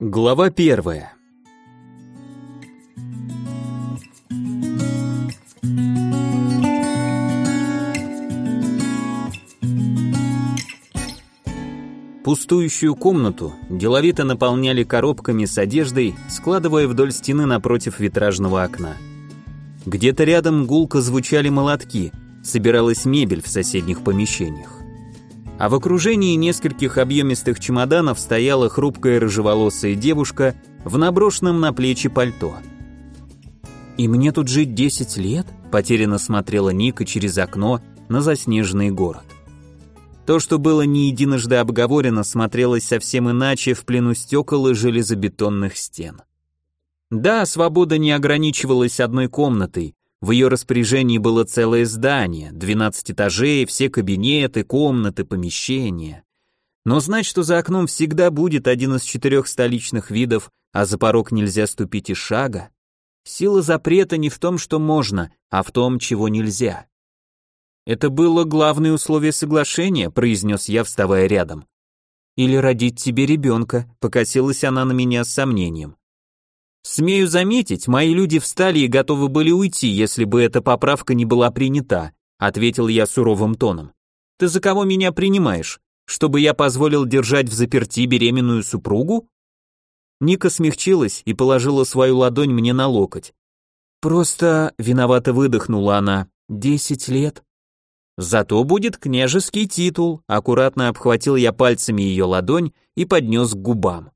Глава первая. Пустующую комнату деловито наполняли коробками с одеждой, складывая вдоль стены напротив витражного окна. Где-то рядом гулко звучали молотки, собиралась мебель в соседних помещениях. А в окружении нескольких объемистых чемоданов стояла хрупкая рыжеволосая девушка в наброшенном на плечи пальто. «И мне тут жить 10 лет?» – потерянно смотрела Ника через окно на заснеженный город. То, что было не единожды обговорено, смотрелось совсем иначе в плену стекол и железобетонных стен. Да, свобода не ограничивалась одной комнатой, в ее распоряжении было целое здание, 12 этажей, все кабинеты, комнаты, помещения. Но знать, что за окном всегда будет один из четырех столичных видов, а за порог нельзя ступить и шага, сила запрета не в том, что можно, а в том, чего нельзя. «Это было главное условие соглашения», — произнес я, вставая рядом. «Или родить тебе ребенка», — покосилась она на меня с сомнением. «Смею заметить, мои люди встали и готовы были уйти, если бы эта поправка не была принята», — ответил я суровым тоном. «Ты за кого меня принимаешь? Чтобы я позволил держать в заперти беременную супругу?» Ника смягчилась и положила свою ладонь мне на локоть. «Просто...» — виновато выдохнула она. «Десять лет?» Зато будет княжеский титул, аккуратно обхватил я пальцами ее ладонь и поднес к губам.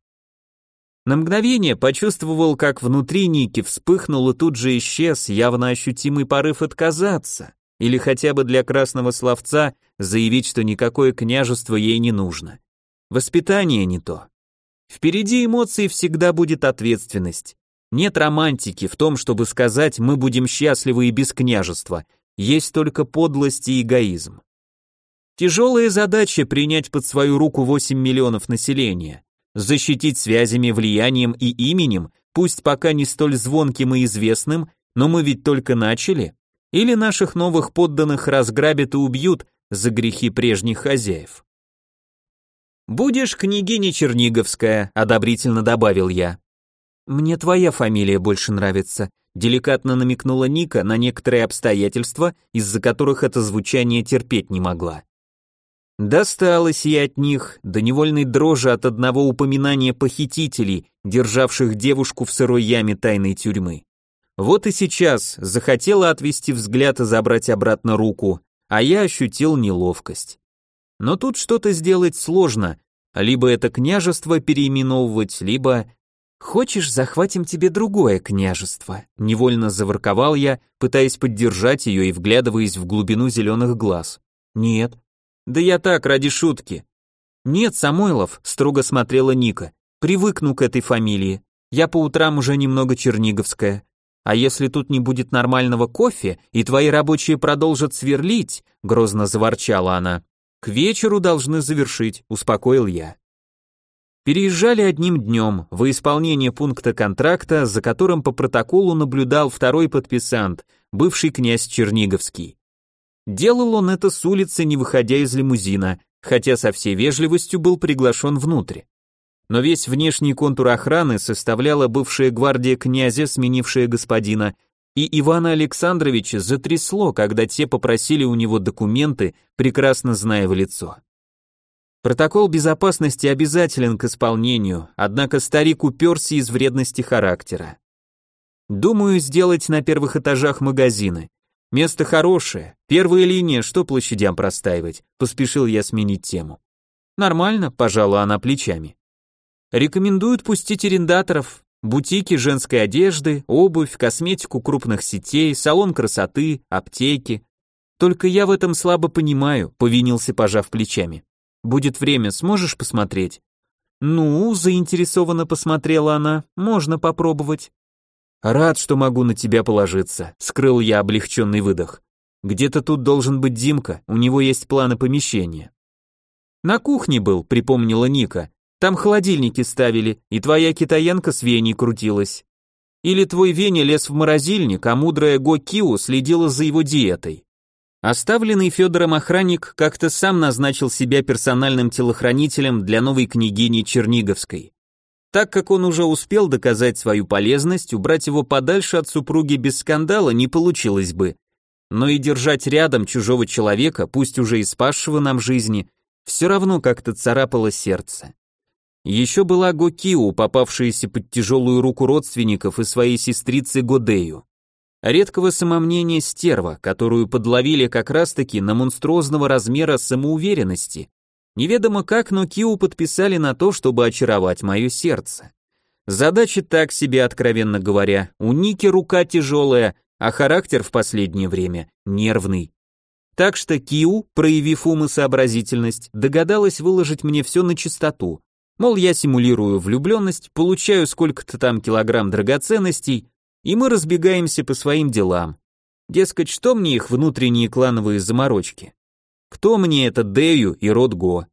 На мгновение почувствовал, как внутри Ники вспыхнул и тут же исчез явно ощутимый порыв отказаться, или хотя бы для красного словца заявить, что никакое княжество ей не нужно. Воспитание не то. Впереди эмоций всегда будет ответственность. Нет романтики в том, чтобы сказать «мы будем счастливы и без княжества», есть только подлость и эгоизм. Тяжелая задача принять под свою руку 8 миллионов населения, защитить связями, влиянием и именем, пусть пока не столь звонким и известным, но мы ведь только начали, или наших новых подданных разграбят и убьют за грехи прежних хозяев. «Будешь княгиня Черниговская», — одобрительно добавил я. «Мне твоя фамилия больше нравится», деликатно намекнула Ника на некоторые обстоятельства, из-за которых это звучание терпеть не могла. Досталось ей от них, до невольной дрожи от одного упоминания похитителей, державших девушку в сырой яме тайной тюрьмы. Вот и сейчас захотела отвести взгляд и забрать обратно руку, а я ощутил неловкость. Но тут что-то сделать сложно, либо это княжество переименовывать, либо «Хочешь, захватим тебе другое княжество?» Невольно заворковал я, пытаясь поддержать ее и вглядываясь в глубину зеленых глаз. «Нет». «Да я так, ради шутки». «Нет, Самойлов», — строго смотрела Ника. «Привыкну к этой фамилии. Я по утрам уже немного черниговская. А если тут не будет нормального кофе, и твои рабочие продолжат сверлить», — грозно заворчала она, — «к вечеру должны завершить», — успокоил я. Переезжали одним днем, во исполнение пункта контракта, за которым по протоколу наблюдал второй подписант, бывший князь Черниговский. Делал он это с улицы, не выходя из лимузина, хотя со всей вежливостью был приглашен внутрь. Но весь внешний контур охраны составляла бывшая гвардия князя, сменившая господина, и Ивана Александровича затрясло, когда те попросили у него документы, прекрасно зная в лицо. Протокол безопасности обязателен к исполнению, однако старик уперся из вредности характера. Думаю, сделать на первых этажах магазины. Место хорошее, первая линия, что площадям простаивать, поспешил я сменить тему. Нормально, пожала она плечами. Рекомендуют пустить арендаторов, бутики женской одежды, обувь, косметику крупных сетей, салон красоты, аптеки. Только я в этом слабо понимаю, повинился, пожав плечами. Будет время, сможешь посмотреть? Ну, заинтересованно посмотрела она. Можно попробовать. Рад, что могу на тебя положиться, скрыл я облегченный выдох. Где-то тут должен быть Димка, у него есть планы помещения. На кухне был, припомнила Ника. Там холодильники ставили, и твоя китаянка с Веней крутилась. Или твой Веня лез в морозильник, а мудрая Го Киу следила за его диетой. Оставленный Федором охранник как-то сам назначил себя персональным телохранителем для новой княгини Черниговской. Так как он уже успел доказать свою полезность, убрать его подальше от супруги без скандала не получилось бы. Но и держать рядом чужого человека, пусть уже и спасшего нам жизни, все равно как-то царапало сердце. Еще была Гокиу, попавшаяся под тяжелую руку родственников и своей сестрицы Годею. Редкого самомнения стерва, которую подловили как раз-таки на монструозного размера самоуверенности, Неведомо как, но Киу подписали на то, чтобы очаровать мое сердце. Задача так себе, откровенно говоря. У Ники рука тяжелая, а характер в последнее время нервный. Так что Киу, проявив ум и сообразительность, догадалась выложить мне все на чистоту. Мол, я симулирую влюбленность, получаю сколько-то там килограмм драгоценностей, и мы разбегаемся по своим делам. Дескать, что мне их внутренние клановые заморочки? Кто мне это Дэю и род Го?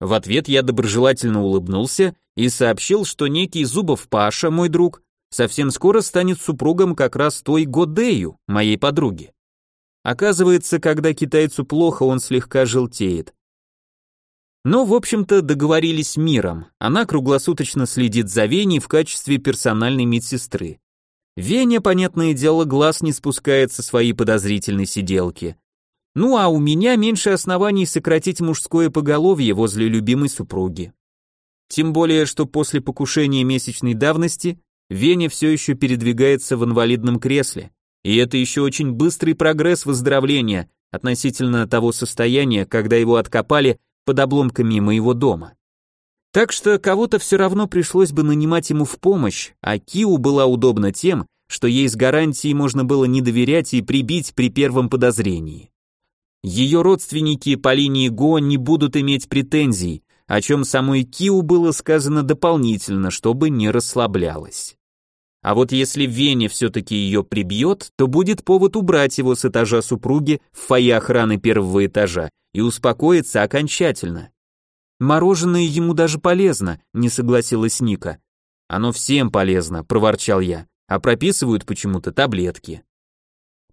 В ответ я доброжелательно улыбнулся и сообщил, что некий Зубов Паша, мой друг, совсем скоро станет супругом как раз той Го Дэю, моей подруги. Оказывается, когда китайцу плохо, он слегка желтеет. Но, в общем-то, договорились миром. Она круглосуточно следит за Веней в качестве персональной медсестры. Веня, понятное дело, глаз не спускает со своей подозрительной сиделки. Ну а у меня меньше оснований сократить мужское поголовье возле любимой супруги. Тем более, что после покушения месячной давности Веня все еще передвигается в инвалидном кресле, и это еще очень быстрый прогресс выздоровления относительно того состояния, когда его откопали под обломками моего дома. Так что кого-то все равно пришлось бы нанимать ему в помощь, а Киу была удобна тем, что ей с гарантией можно было не доверять и прибить при первом подозрении. Ее родственники по линии Го не будут иметь претензий, о чем самой Киу было сказано дополнительно, чтобы не расслаблялась. А вот если Вене все-таки ее прибьет, то будет повод убрать его с этажа супруги в фойе охраны первого этажа и успокоиться окончательно. Мороженое ему даже полезно, не согласилась Ника. Оно всем полезно, проворчал я, а прописывают почему-то таблетки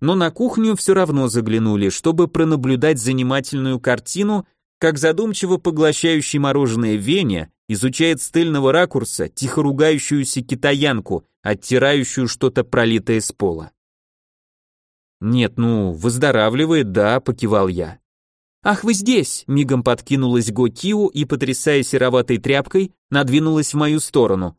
но на кухню все равно заглянули, чтобы пронаблюдать занимательную картину, как задумчиво поглощающий мороженое Веня изучает с тыльного ракурса тихо ругающуюся китаянку, оттирающую что-то пролитое с пола. «Нет, ну, выздоравливает, да», — покивал я. «Ах, вы здесь!» — мигом подкинулась Го Киу и, потрясая сероватой тряпкой, надвинулась в мою сторону.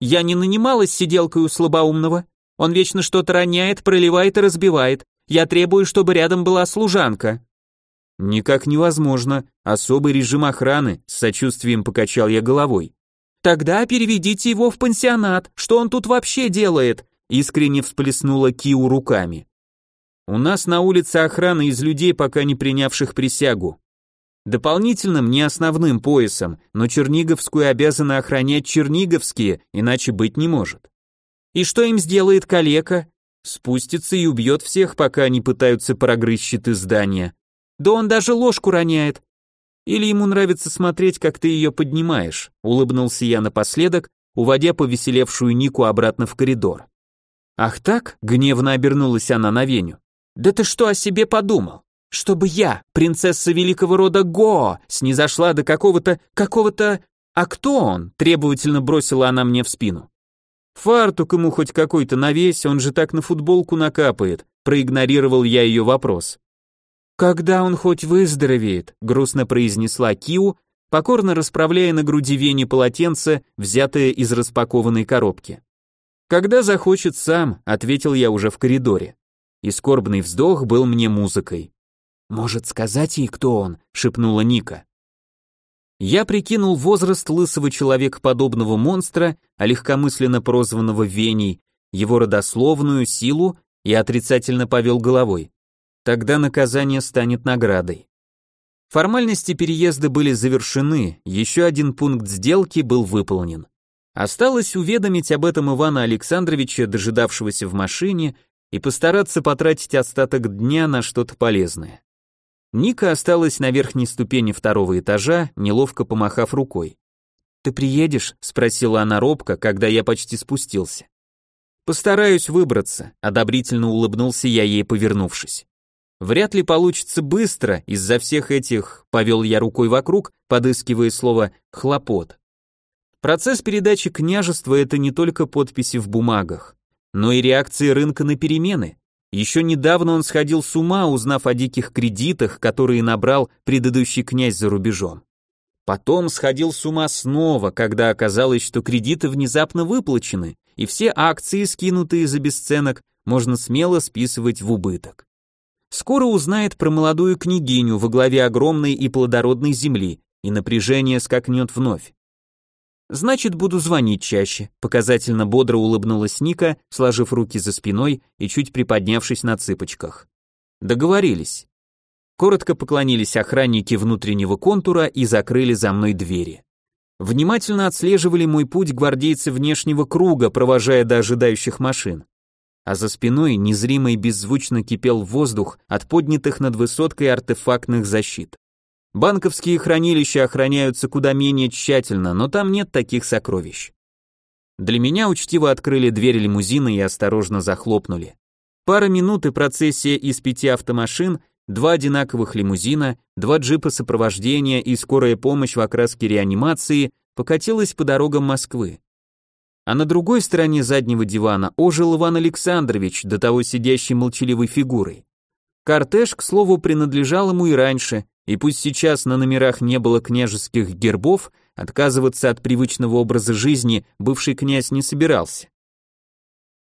«Я не нанималась сиделкой у слабоумного. Он вечно что-то роняет, проливает и разбивает. Я требую, чтобы рядом была служанка». «Никак невозможно. Особый режим охраны», — с сочувствием покачал я головой. «Тогда переведите его в пансионат. Что он тут вообще делает?» Искренне всплеснула Киу руками. «У нас на улице охрана из людей, пока не принявших присягу. Дополнительным, не основным поясом, но Черниговскую обязаны охранять черниговские, иначе быть не может. И что им сделает калека? Спустится и убьет всех, пока они пытаются прогрызть щиты здания. Да он даже ложку роняет. Или ему нравится смотреть, как ты ее поднимаешь, улыбнулся я напоследок, уводя повеселевшую Нику обратно в коридор. Ах так? Гневно обернулась она на Веню. Да ты что о себе подумал? Чтобы я, принцесса великого рода Го, снизошла до какого-то, какого-то... А кто он? Требовательно бросила она мне в спину. Фартук ему хоть какой-то навесь, он же так на футболку накапает, проигнорировал я ее вопрос. Когда он хоть выздоровеет, грустно произнесла Киу, покорно расправляя на груди Вене полотенце, взятое из распакованной коробки. Когда захочет сам, ответил я уже в коридоре. И скорбный вздох был мне музыкой. Может сказать ей, кто он, шепнула Ника. Я прикинул возраст лысого человекоподобного монстра, а легкомысленно прозванного Веней, его родословную, силу и отрицательно повел головой. Тогда наказание станет наградой. Формальности переезда были завершены, еще один пункт сделки был выполнен. Осталось уведомить об этом Ивана Александровича, дожидавшегося в машине, и постараться потратить остаток дня на что-то полезное. Ника осталась на верхней ступени второго этажа, неловко помахав рукой. «Ты приедешь?» — спросила она робко, когда я почти спустился. «Постараюсь выбраться», — одобрительно улыбнулся я ей, повернувшись. «Вряд ли получится быстро из-за всех этих...» — повел я рукой вокруг, подыскивая слово «хлопот». Процесс передачи княжества – это не только подписи в бумагах, но и реакции рынка на перемены. Еще недавно он сходил с ума, узнав о диких кредитах, которые набрал предыдущий князь за рубежом. Потом сходил с ума снова, когда оказалось, что кредиты внезапно выплачены, и все акции, скинутые за бесценок, можно смело списывать в убыток. Скоро узнает про молодую княгиню во главе огромной и плодородной земли, и напряжение скакнет вновь. Значит, буду звонить чаще, показательно бодро улыбнулась Ника, сложив руки за спиной и чуть приподнявшись на цыпочках. Договорились. Коротко поклонились охранники внутреннего контура и закрыли за мной двери. Внимательно отслеживали мой путь гвардейцы внешнего круга, провожая до ожидающих машин. А за спиной незримо и беззвучно кипел воздух от поднятых над высоткой артефактных защит. Банковские хранилища охраняются куда менее тщательно, но там нет таких сокровищ. Для меня учтиво открыли дверь лимузина и осторожно захлопнули. Пара минут и процессия из пяти автомашин, два одинаковых лимузина, два джипа сопровождения и скорая помощь в окраске реанимации покатилась по дорогам Москвы. А на другой стороне заднего дивана ожил Иван Александрович, до того сидящий молчаливой фигурой. Кортеж, к слову, принадлежал ему и раньше, и пусть сейчас на номерах не было княжеских гербов, отказываться от привычного образа жизни бывший князь не собирался.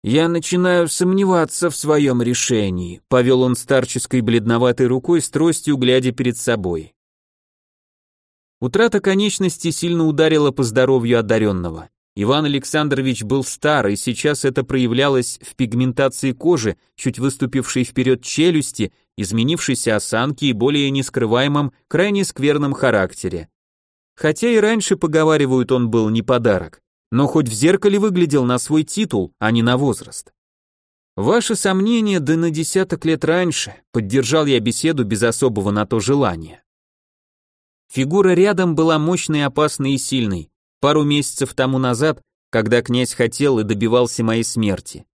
«Я начинаю сомневаться в своем решении», — повел он старческой бледноватой рукой с тростью, глядя перед собой. Утрата конечности сильно ударила по здоровью одаренного. Иван Александрович был стар, и сейчас это проявлялось в пигментации кожи, чуть выступившей вперед челюсти, изменившейся осанке и более нескрываемом, крайне скверном характере. Хотя и раньше, поговаривают, он был не подарок, но хоть в зеркале выглядел на свой титул, а не на возраст. Ваши сомнения да на десяток лет раньше, поддержал я беседу без особого на то желания. Фигура рядом была мощной, опасной и сильной, пару месяцев тому назад, когда князь хотел и добивался моей смерти.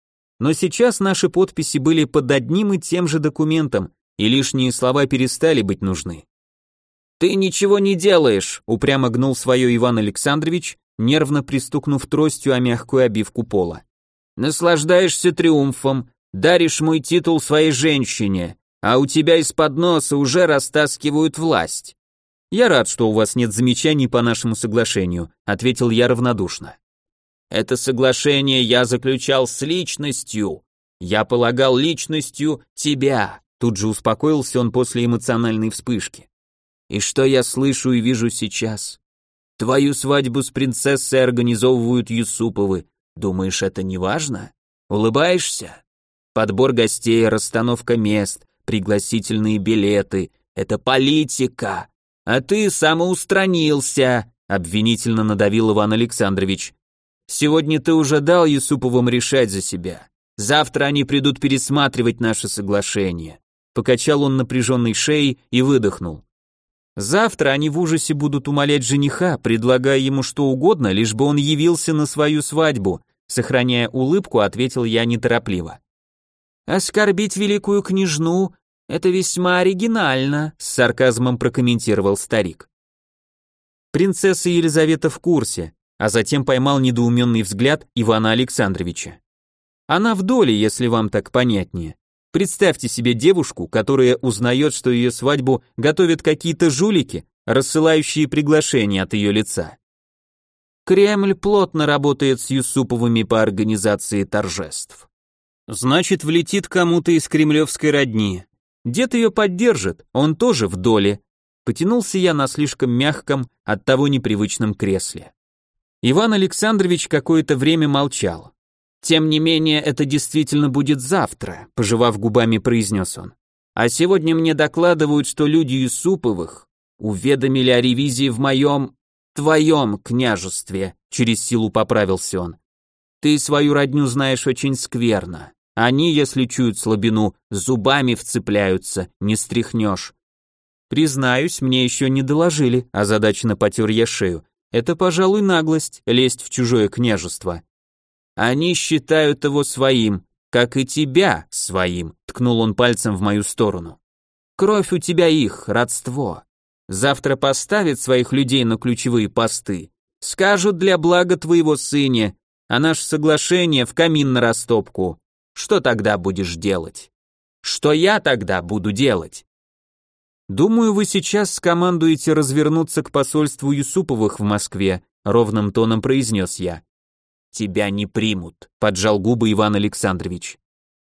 Но сейчас наши подписи были под одним и тем же документом, и лишние слова перестали быть нужны. «Ты ничего не делаешь», — упрямо гнул свое Иван Александрович, нервно пристукнув тростью о мягкую обивку пола. «Наслаждаешься триумфом, даришь мой титул своей женщине, а у тебя из-под носа уже растаскивают власть. «Я рад, что у вас нет замечаний по нашему соглашению», ответил я равнодушно. «Это соглашение я заключал с личностью. Я полагал личностью тебя», тут же успокоился он после эмоциональной вспышки. «И что я слышу и вижу сейчас? Твою свадьбу с принцессой организовывают Юсуповы. Думаешь, это не важно? Улыбаешься? Подбор гостей, расстановка мест, пригласительные билеты — это политика. «А ты самоустранился», — обвинительно надавил Иван Александрович. «Сегодня ты уже дал Юсуповым решать за себя. Завтра они придут пересматривать наше соглашение». Покачал он напряженной шеей и выдохнул. Завтра они в ужасе будут умолять жениха, предлагая ему что угодно, лишь бы он явился на свою свадьбу, сохраняя улыбку, ответил я неторопливо. Оскорбить великую княжну это весьма оригинально, с сарказмом прокомментировал старик. Принцесса Елизавета в курсе, а затем поймал недоуменный взгляд Ивана Александровича. Она в доле, если вам так понятнее. Представьте себе девушку, которая узнает, что ее свадьбу готовят какие-то жулики, рассылающие приглашения от ее лица. Кремль плотно работает с Юсуповыми по организации торжеств. Значит, влетит кому-то из кремлевской родни, Дед ее поддержит, он тоже в доле. Потянулся я на слишком мягком, оттого непривычном кресле. Иван Александрович какое-то время молчал. Тем не менее, это действительно будет завтра, пожевав губами, произнес он. А сегодня мне докладывают, что люди Юсуповых уведомили о ревизии в моем, твоем княжестве, через силу поправился он. Ты свою родню знаешь очень скверно. Они, если чуют слабину, зубами вцепляются, не стряхнешь. Признаюсь, мне еще не доложили, а озадаченно потер я шею. Это, пожалуй, наглость, лезть в чужое княжество. Они считают его своим, как и тебя своим, ткнул он пальцем в мою сторону. Кровь у тебя их, родство. Завтра поставят своих людей на ключевые посты, Скажут для блага твоего сыне, а наше соглашение в камин на растопку. Что тогда будешь делать? Что я тогда буду делать? Думаю, вы сейчас скомандуете развернуться к посольству Юсуповых в Москве, ровным тоном произнес я. Тебя не примут, поджал губы Иван Александрович.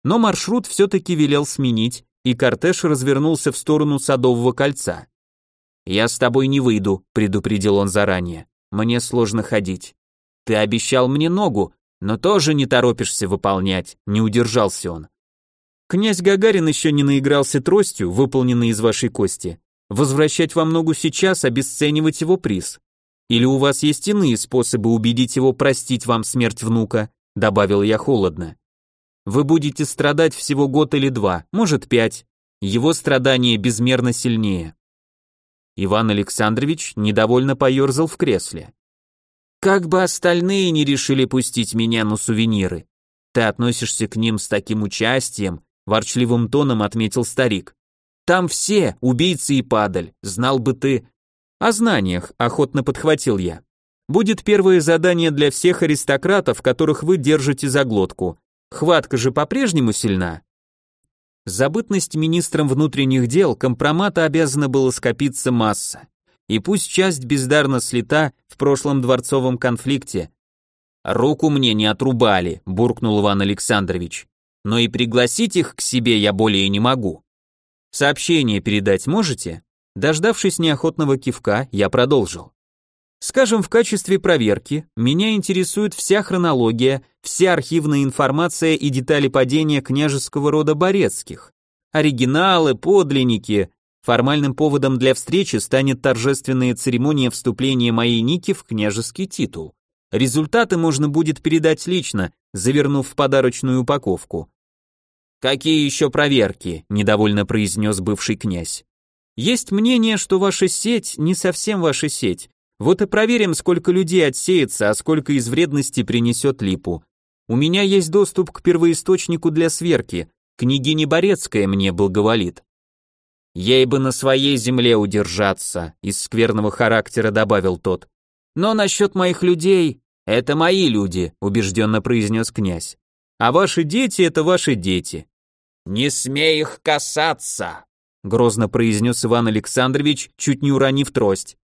Но маршрут все-таки велел сменить, и кортеж развернулся в сторону Садового кольца. «Я с тобой не выйду», — предупредил он заранее. «Мне сложно ходить. Ты обещал мне ногу, но тоже не торопишься выполнять», — не удержался он. «Князь Гагарин еще не наигрался тростью, выполненной из вашей кости. Возвращать вам ногу сейчас, обесценивать его приз. Или у вас есть иные способы убедить его простить вам смерть внука?» — добавил я холодно. «Вы будете страдать всего год или два, может пять. Его страдания безмерно сильнее. Иван Александрович недовольно поерзал в кресле. «Как бы остальные не решили пустить меня на сувениры. Ты относишься к ним с таким участием», ворчливым тоном отметил старик. «Там все, убийцы и падаль, знал бы ты...» «О знаниях», охотно подхватил я. «Будет первое задание для всех аристократов, которых вы держите за глотку. Хватка же по-прежнему сильна?» Забытность министром внутренних дел компромата обязана была скопиться масса. И пусть часть бездарно слета в прошлом дворцовом конфликте. «Руку мне не отрубали», — буркнул Иван Александрович. «Но и пригласить их к себе я более не могу». «Сообщение передать можете?» Дождавшись неохотного кивка, я продолжил. Скажем, в качестве проверки меня интересует вся хронология, вся архивная информация и детали падения княжеского рода Борецких. Оригиналы, подлинники. Формальным поводом для встречи станет торжественная церемония вступления моей Ники в княжеский титул. Результаты можно будет передать лично, завернув в подарочную упаковку. «Какие еще проверки?» – недовольно произнес бывший князь. «Есть мнение, что ваша сеть не совсем ваша сеть, вот и проверим, сколько людей отсеется, а сколько из вредности принесет липу. У меня есть доступ к первоисточнику для сверки. Княгиня Борецкая мне благоволит. Ей бы на своей земле удержаться, из скверного характера добавил тот. Но насчет моих людей, это мои люди, убежденно произнес князь. А ваши дети это ваши дети. Не смей их касаться, грозно произнес Иван Александрович, чуть не уронив трость.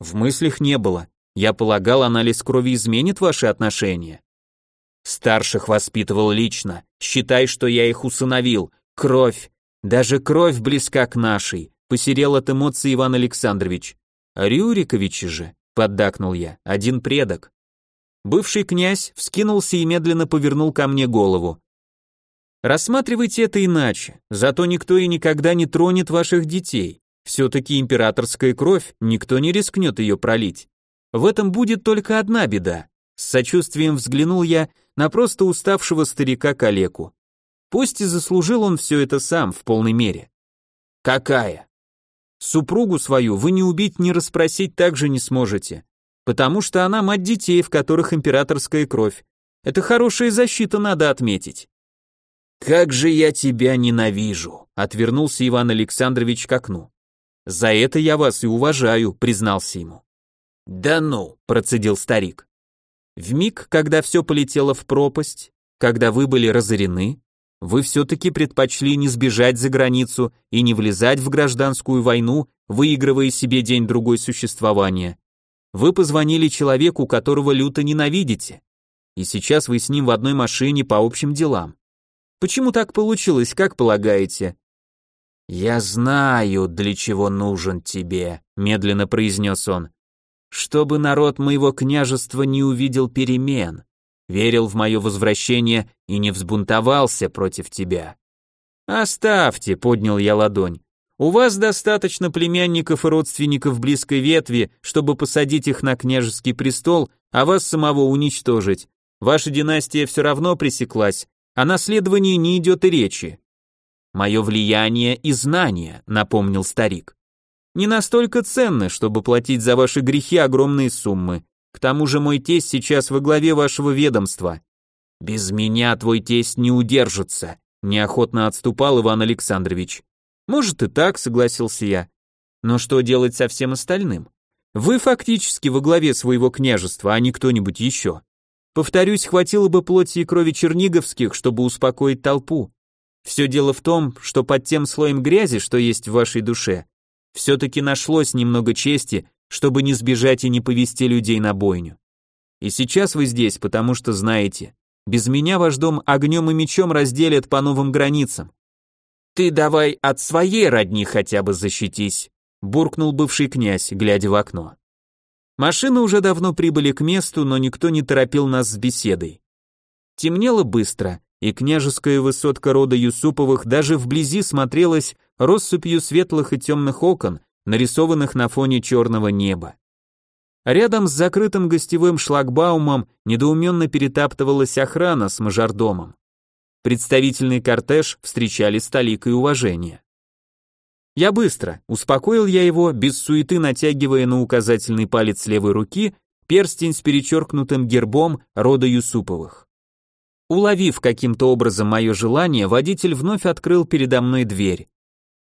В мыслях не было. Я полагал, анализ крови изменит ваши отношения. Старших воспитывал лично. Считай, что я их усыновил. Кровь. Даже кровь близка к нашей. Посерел от эмоций Иван Александрович. Рюриковичи же, поддакнул я, один предок. Бывший князь вскинулся и медленно повернул ко мне голову. Рассматривайте это иначе, зато никто и никогда не тронет ваших детей. Все-таки императорская кровь, никто не рискнет ее пролить. В этом будет только одна беда. С сочувствием взглянул я на просто уставшего старика-калеку. Пусть и заслужил он все это сам в полной мере. Какая? Супругу свою вы не убить, не расспросить также не сможете, потому что она мать детей, в которых императорская кровь. Это хорошая защита, надо отметить. Как же я тебя ненавижу, отвернулся Иван Александрович к окну. За это я вас и уважаю, признался ему. Да ну, процедил старик. В миг, когда все полетело в пропасть, когда вы были разорены, вы все-таки предпочли не сбежать за границу и не влезать в гражданскую войну, выигрывая себе день-другой существования. Вы позвонили человеку, которого люто ненавидите, и сейчас вы с ним в одной машине по общим делам. Почему так получилось, как полагаете? «Я знаю, для чего нужен тебе», — медленно произнес он. «Чтобы народ моего княжества не увидел перемен, верил в мое возвращение и не взбунтовался против тебя». «Оставьте», — поднял я ладонь. «У вас достаточно племянников и родственников близкой ветви, чтобы посадить их на княжеский престол, а вас самого уничтожить. Ваша династия все равно пресеклась, о наследовании не идет и речи. Мое влияние и знания, напомнил старик. Не настолько ценны, чтобы платить за ваши грехи огромные суммы. К тому же мой тесть сейчас во главе вашего ведомства. Без меня твой тесть не удержится, неохотно отступал Иван Александрович. Может и так, согласился я. Но что делать со всем остальным? Вы фактически во главе своего княжества, а не кто-нибудь еще. Повторюсь, хватило бы плоти и крови черниговских, чтобы успокоить толпу. Все дело в том, что под тем слоем грязи, что есть в вашей душе, все-таки нашлось немного чести, чтобы не сбежать и не повести людей на бойню. И сейчас вы здесь, потому что знаете, без меня ваш дом огнем и мечом разделят по новым границам. Ты давай от своей родни хотя бы защитись, буркнул бывший князь, глядя в окно. Машины уже давно прибыли к месту, но никто не торопил нас с беседой. Темнело быстро, и княжеская высотка рода Юсуповых даже вблизи смотрелась россыпью светлых и темных окон, нарисованных на фоне черного неба. Рядом с закрытым гостевым шлагбаумом недоуменно перетаптывалась охрана с мажордомом. Представительный кортеж встречали с толикой уважения. Я быстро, успокоил я его, без суеты натягивая на указательный палец левой руки перстень с перечеркнутым гербом рода Юсуповых. Уловив каким-то образом мое желание, водитель вновь открыл передо мной дверь.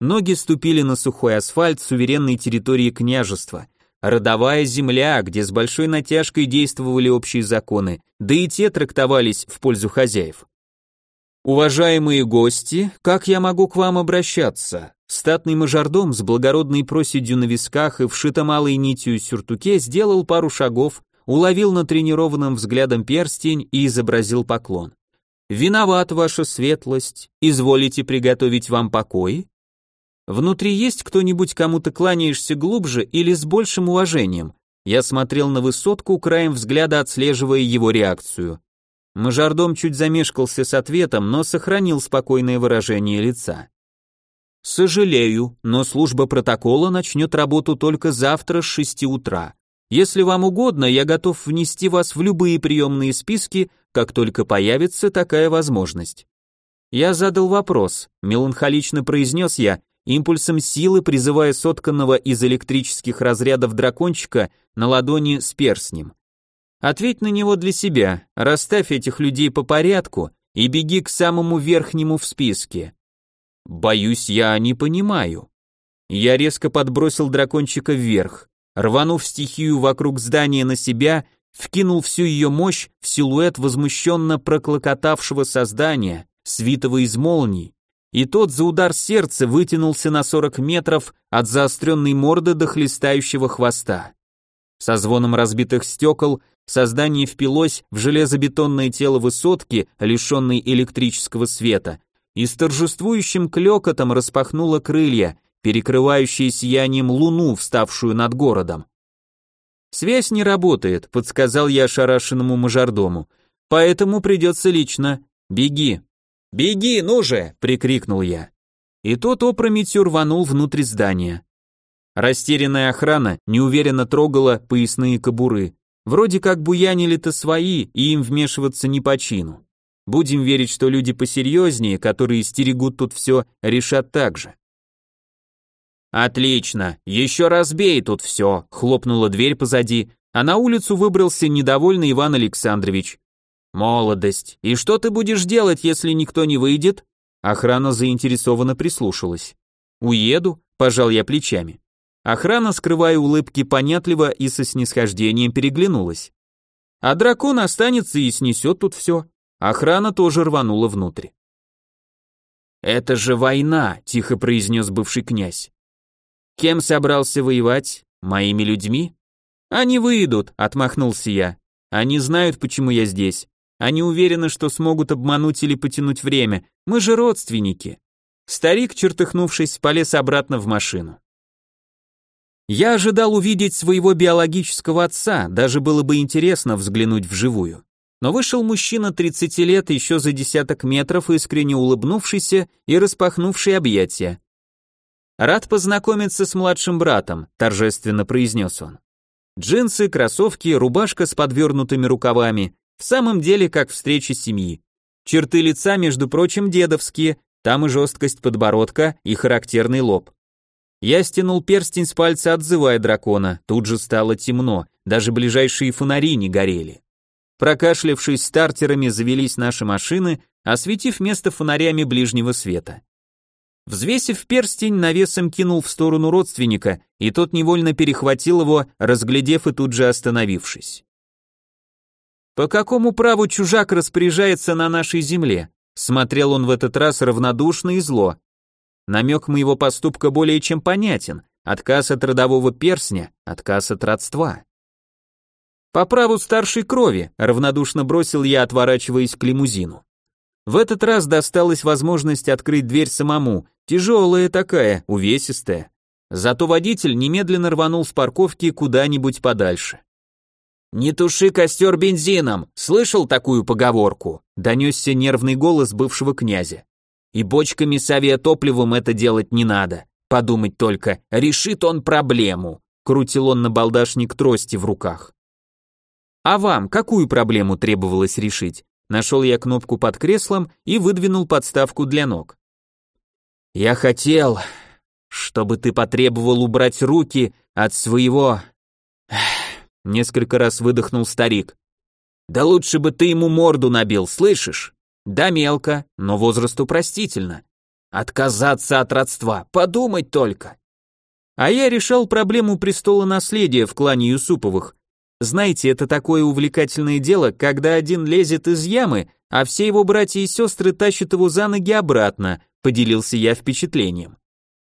Ноги ступили на сухой асфальт суверенной территории княжества, родовая земля, где с большой натяжкой действовали общие законы, да и те трактовались в пользу хозяев. Уважаемые гости, как я могу к вам обращаться? Статный мажордом с благородной проседью на висках и вшитом алой нитью сюртуке сделал пару шагов, уловил на тренированном взглядом перстень и изобразил поклон. «Виноват, ваша светлость, изволите приготовить вам покой?» «Внутри есть кто-нибудь, кому ты кланяешься глубже или с большим уважением?» Я смотрел на высотку, краем взгляда отслеживая его реакцию. Мажордом чуть замешкался с ответом, но сохранил спокойное выражение лица. «Сожалею, но служба протокола начнет работу только завтра с шести утра. Если вам угодно, я готов внести вас в любые приемные списки, как только появится такая возможность. Я задал вопрос, меланхолично произнес я, импульсом силы призывая сотканного из электрических разрядов дракончика на ладони с перстнем. Ответь на него для себя, расставь этих людей по порядку и беги к самому верхнему в списке. Боюсь, я не понимаю. Я резко подбросил дракончика вверх рванув стихию вокруг здания на себя, вкинул всю ее мощь в силуэт возмущенно проклокотавшего создания, свитого из молний, и тот за удар сердца вытянулся на 40 метров от заостренной морды до хлестающего хвоста. Со звоном разбитых стекол создание впилось в железобетонное тело высотки, лишенной электрического света, и с торжествующим клёкотом распахнуло крылья, перекрывающие сиянием луну, вставшую над городом. «Связь не работает», — подсказал я ошарашенному мажордому, «поэтому придется лично. Беги». «Беги, ну же!» — прикрикнул я. И тот опрометью рванул внутрь здания. Растерянная охрана неуверенно трогала поясные кобуры. Вроде как буянили-то свои, и им вмешиваться не по чину. Будем верить, что люди посерьезнее, которые стерегут тут все, решат так же. «Отлично, еще раз бей тут все», — хлопнула дверь позади, а на улицу выбрался недовольный Иван Александрович. «Молодость, и что ты будешь делать, если никто не выйдет?» Охрана заинтересованно прислушалась. «Уеду», — пожал я плечами. Охрана, скрывая улыбки, понятливо и со снисхождением переглянулась. А дракон останется и снесет тут все. Охрана тоже рванула внутрь. «Это же война», — тихо произнес бывший князь. Кем собрался воевать? Моими людьми? Они выйдут, отмахнулся я. Они знают, почему я здесь. Они уверены, что смогут обмануть или потянуть время. Мы же родственники. Старик, чертыхнувшись, полез обратно в машину. Я ожидал увидеть своего биологического отца, даже было бы интересно взглянуть вживую. Но вышел мужчина 30 лет, еще за десяток метров, искренне улыбнувшийся и распахнувший объятия. «Рад познакомиться с младшим братом», – торжественно произнес он. Джинсы, кроссовки, рубашка с подвернутыми рукавами. В самом деле, как встреча семьи. Черты лица, между прочим, дедовские, там и жесткость подбородка, и характерный лоб. Я стянул перстень с пальца, отзывая дракона. Тут же стало темно, даже ближайшие фонари не горели. Прокашлявшись стартерами, завелись наши машины, осветив место фонарями ближнего света. Взвесив перстень, навесом кинул в сторону родственника, и тот невольно перехватил его, разглядев и тут же остановившись. «По какому праву чужак распоряжается на нашей земле?» Смотрел он в этот раз равнодушно и зло. Намек моего поступка более чем понятен. Отказ от родового перстня, отказ от родства. «По праву старшей крови», — равнодушно бросил я, отворачиваясь к лимузину. В этот раз досталась возможность открыть дверь самому, тяжелая такая, увесистая. Зато водитель немедленно рванул с парковки куда-нибудь подальше. «Не туши костер бензином! Слышал такую поговорку?» — донесся нервный голос бывшего князя. «И бочками с авиатопливом это делать не надо. Подумать только, решит он проблему!» — крутил он на балдашник трости в руках. «А вам какую проблему требовалось решить?» Нашел я кнопку под креслом и выдвинул подставку для ног. «Я хотел, чтобы ты потребовал убрать руки от своего...» Несколько раз выдохнул старик. Да лучше бы ты ему морду набил, слышишь? Да мелко, но возрасту простительно. Отказаться от родства, подумать только. А я решал проблему престола наследия в клане Юсуповых. Знаете, это такое увлекательное дело, когда один лезет из ямы, а все его братья и сестры тащат его за ноги обратно, поделился я впечатлением.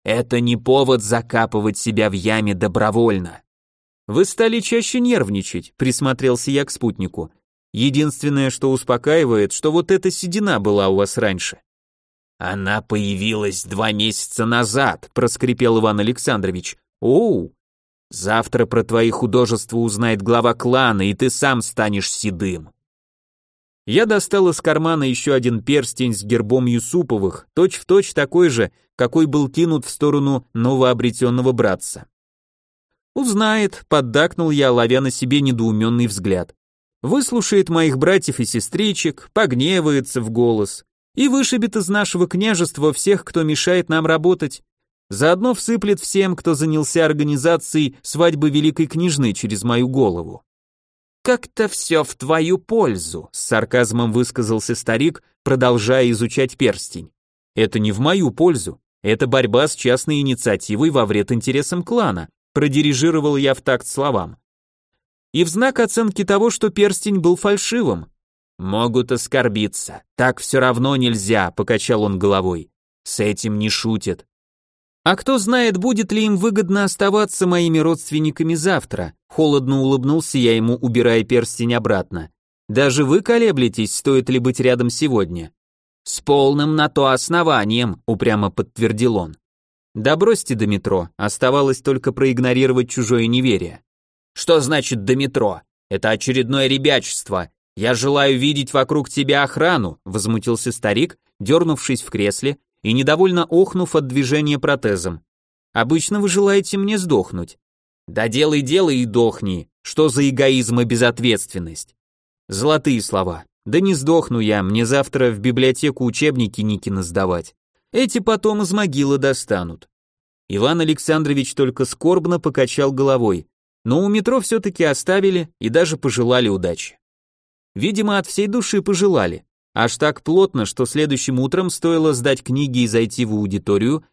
Это не повод закапывать себя в яме добровольно. Вы стали чаще нервничать, присмотрелся я к спутнику. Единственное, что успокаивает, что вот эта седина была у вас раньше. Она появилась два месяца назад, проскрипел Иван Александрович. Оу. Завтра про твои художества узнает глава клана, и ты сам станешь седым. Я достал из кармана еще один перстень с гербом Юсуповых, точь-в-точь точь такой же, какой был кинут в сторону новообретенного братца. Узнает, поддакнул я, ловя на себе недоуменный взгляд. Выслушает моих братьев и сестричек, погневается в голос и вышибет из нашего княжества всех, кто мешает нам работать. Заодно всыплет всем, кто занялся организацией свадьбы великой княжны через мою голову. «Как-то все в твою пользу», — с сарказмом высказался старик, продолжая изучать перстень. «Это не в мою пользу. Это борьба с частной инициативой во вред интересам клана продирижировал я в такт словам. И в знак оценки того, что перстень был фальшивым. Могут оскорбиться. Так все равно нельзя, покачал он головой. С этим не шутят. А кто знает, будет ли им выгодно оставаться моими родственниками завтра? Холодно улыбнулся я ему, убирая перстень обратно. Даже вы колеблетесь, стоит ли быть рядом сегодня. С полным на то основанием, упрямо подтвердил он. Да бросьте до метро, оставалось только проигнорировать чужое неверие. Что значит до метро? Это очередное ребячество. Я желаю видеть вокруг тебя охрану, возмутился старик, дернувшись в кресле и недовольно охнув от движения протезом. Обычно вы желаете мне сдохнуть. Да делай дело и дохни. Что за эгоизм и безответственность? Золотые слова. Да не сдохну я, мне завтра в библиотеку учебники Никина сдавать. Эти потом из могилы достанут. Иван Александрович только скорбно покачал головой, но у метро все-таки оставили и даже пожелали удачи. Видимо, от всей души пожелали. Аж так плотно, что следующим утром стоило сдать книги и зайти в аудиторию,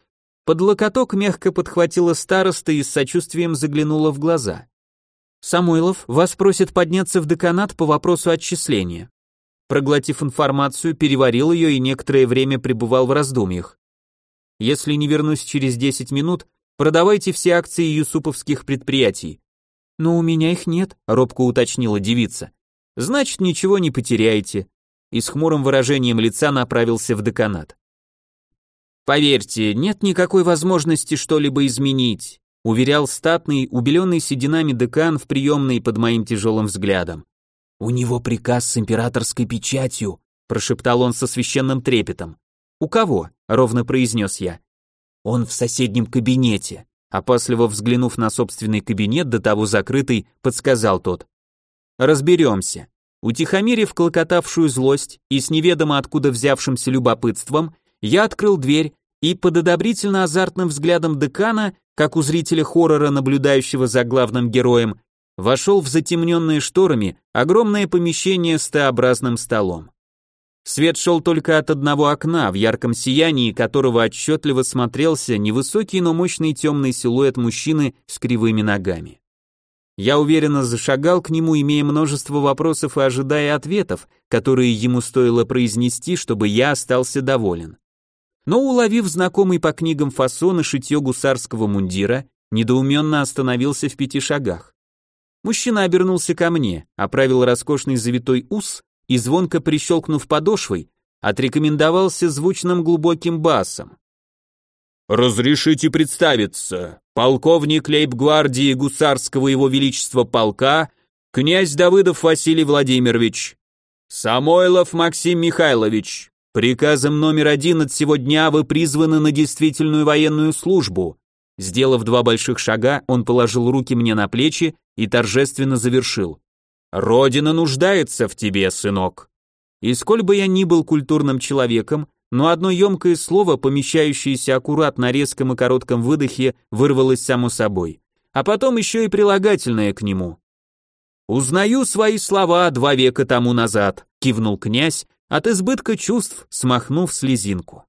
под локоток мягко подхватила староста и с сочувствием заглянула в глаза. «Самойлов, вас просят подняться в деканат по вопросу отчисления». Проглотив информацию, переварил ее и некоторое время пребывал в раздумьях. Если не вернусь через 10 минут, продавайте все акции юсуповских предприятий. Но у меня их нет, робко уточнила девица. Значит, ничего не потеряете. И с хмурым выражением лица направился в деканат. Поверьте, нет никакой возможности что-либо изменить, уверял статный, убеленный сединами декан в приемной под моим тяжелым взглядом. «У него приказ с императорской печатью», прошептал он со священным трепетом. «У кого?» — ровно произнес я. «Он в соседнем кабинете», опасливо взглянув на собственный кабинет, до того закрытый, подсказал тот. «Разберемся». Утихомирив клокотавшую злость и с неведомо откуда взявшимся любопытством, я открыл дверь и под одобрительно азартным взглядом декана, как у зрителя хоррора, наблюдающего за главным героем, вошел в затемненное шторами огромное помещение с Т-образным столом. Свет шел только от одного окна, в ярком сиянии которого отчетливо смотрелся невысокий, но мощный темный силуэт мужчины с кривыми ногами. Я уверенно зашагал к нему, имея множество вопросов и ожидая ответов, которые ему стоило произнести, чтобы я остался доволен. Но уловив знакомый по книгам фасон и шитье гусарского мундира, недоуменно остановился в пяти шагах. Мужчина обернулся ко мне, оправил роскошный завитой ус и, звонко прищелкнув подошвой, отрекомендовался звучным глубоким басом. «Разрешите представиться, полковник лейб-гвардии гусарского его величества полка, князь Давыдов Василий Владимирович, Самойлов Максим Михайлович, приказом номер один от сего дня вы призваны на действительную военную службу». Сделав два больших шага, он положил руки мне на плечи и торжественно завершил. Родина нуждается в тебе, сынок. И сколь бы я ни был культурным человеком, но одно емкое слово, помещающееся аккуратно на резком и коротком выдохе, вырвалось само собой. А потом еще и прилагательное к нему. «Узнаю свои слова два века тому назад», — кивнул князь, от избытка чувств смахнув слезинку.